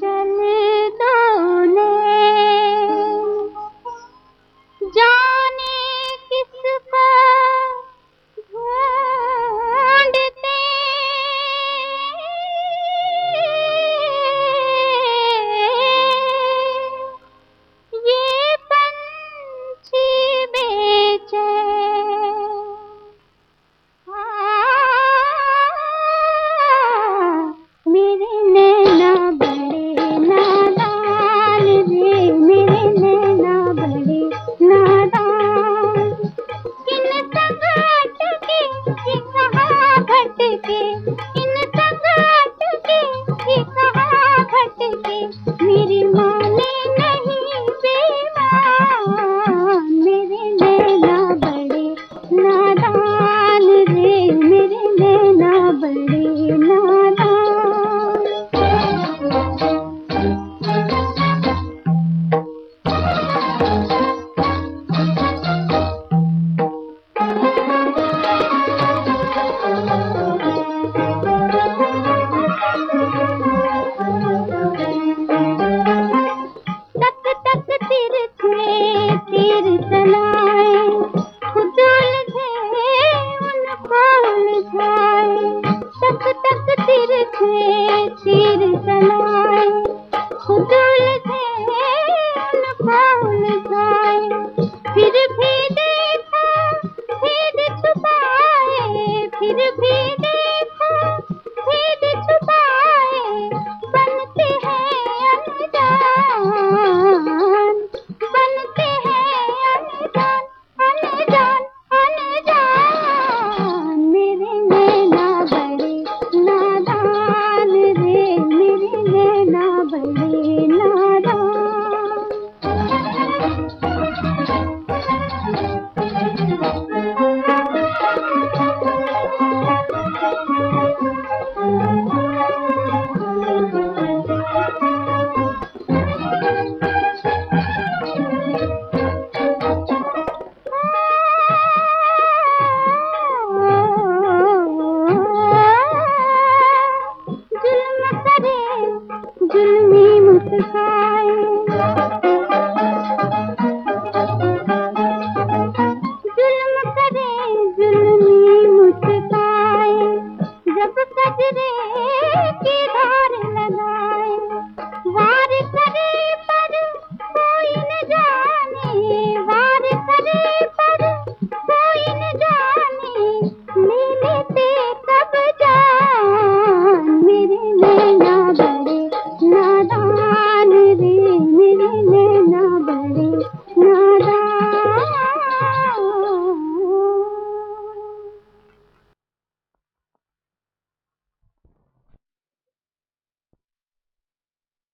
चले Yeah. बिछाए टक टक तिरछे तीर जलाए खुद उलझे Tout est ça.